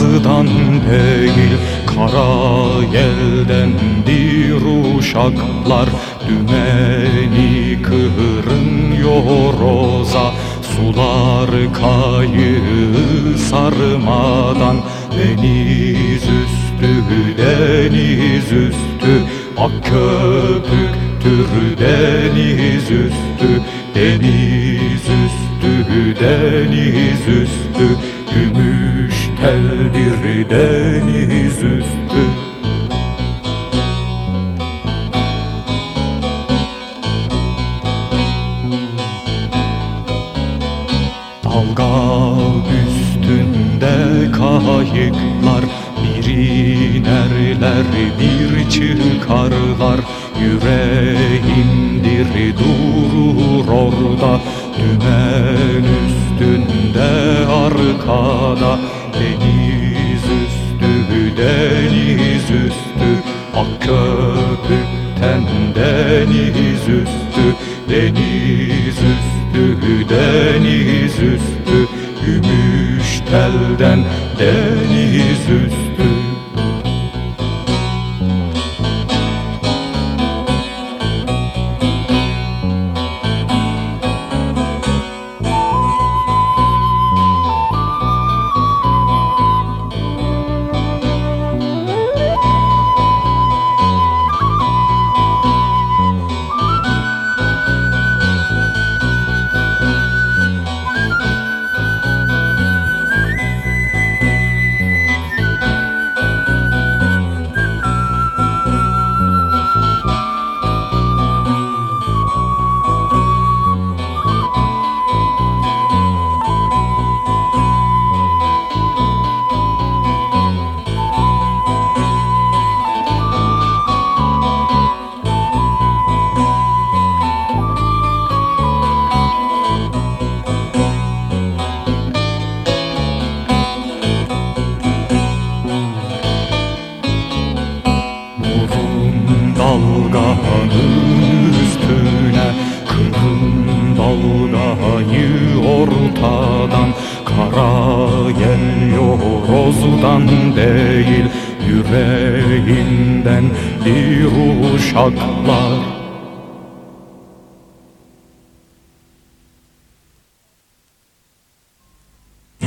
değil Kara yeldendir uşaklar. Dümeni kıvrınıyor roza Sular kayığı sarmadan. Deniz üstü, deniz üstü Ak köpüktür deniz üstü. Deniz üstü, deniz üstü deniz üstü. Dalga üstünde kayıklar Bir inerler bir çıkarlar Yüreğindir durur orada Dümen üstünde arkada. Deniz üstü Ak köpükten deniz üstü Deniz üstü deniz üstü. Gümüş telden deniz dalganın üstüne Kırın dalgayı ortadan. Kara geliyor rozdan değil Yüreğinden bir uşaklar